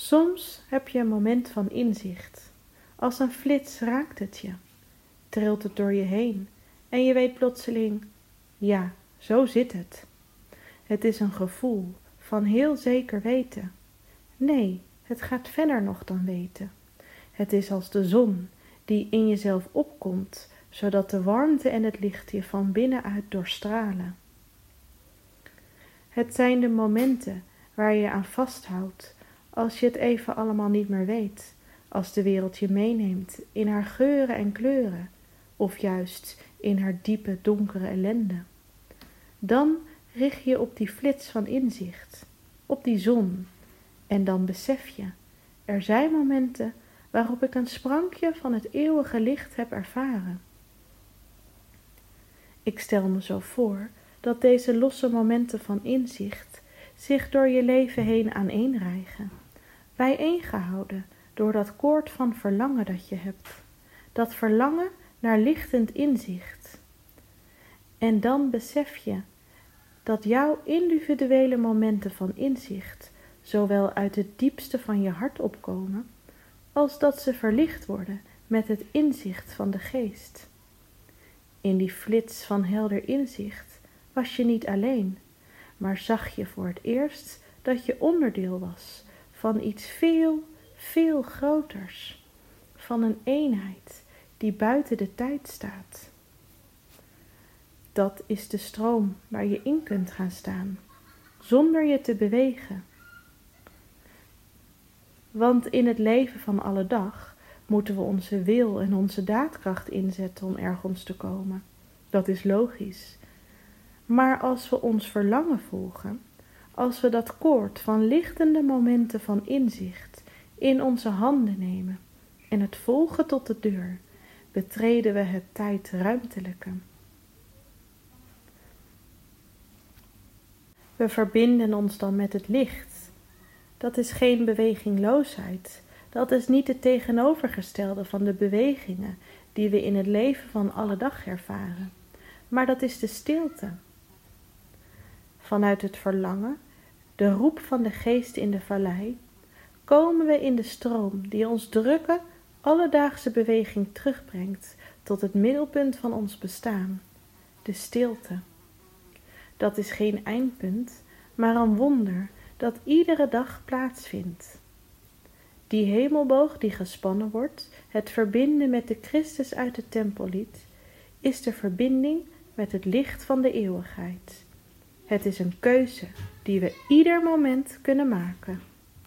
Soms heb je een moment van inzicht. Als een flits raakt het je, trilt het door je heen en je weet plotseling, ja, zo zit het. Het is een gevoel van heel zeker weten. Nee, het gaat verder nog dan weten. Het is als de zon die in jezelf opkomt, zodat de warmte en het licht je van binnenuit doorstralen. Het zijn de momenten waar je aan vasthoudt als je het even allemaal niet meer weet, als de wereld je meeneemt in haar geuren en kleuren, of juist in haar diepe donkere ellende. Dan richt je op die flits van inzicht, op die zon, en dan besef je, er zijn momenten waarop ik een sprankje van het eeuwige licht heb ervaren. Ik stel me zo voor dat deze losse momenten van inzicht zich door je leven heen aaneenrijgen, bijeengehouden door dat koord van verlangen dat je hebt, dat verlangen naar lichtend inzicht. En dan besef je dat jouw individuele momenten van inzicht zowel uit het diepste van je hart opkomen, als dat ze verlicht worden met het inzicht van de geest. In die flits van helder inzicht was je niet alleen, maar zag je voor het eerst dat je onderdeel was van iets veel, veel groters, van een eenheid die buiten de tijd staat. Dat is de stroom waar je in kunt gaan staan, zonder je te bewegen. Want in het leven van alle dag moeten we onze wil en onze daadkracht inzetten om ergens te komen. Dat is logisch. Maar als we ons verlangen volgen, als we dat koord van lichtende momenten van inzicht in onze handen nemen en het volgen tot de deur, betreden we het tijdruimtelijke. We verbinden ons dan met het licht. Dat is geen bewegingloosheid. Dat is niet het tegenovergestelde van de bewegingen die we in het leven van alle dag ervaren. Maar dat is de stilte. Vanuit het verlangen, de roep van de geest in de vallei, komen we in de stroom die ons drukke, alledaagse beweging terugbrengt tot het middelpunt van ons bestaan, de stilte. Dat is geen eindpunt, maar een wonder dat iedere dag plaatsvindt. Die hemelboog die gespannen wordt, het verbinden met de Christus uit het tempellied, is de verbinding met het licht van de eeuwigheid. Het is een keuze die we ieder moment kunnen maken.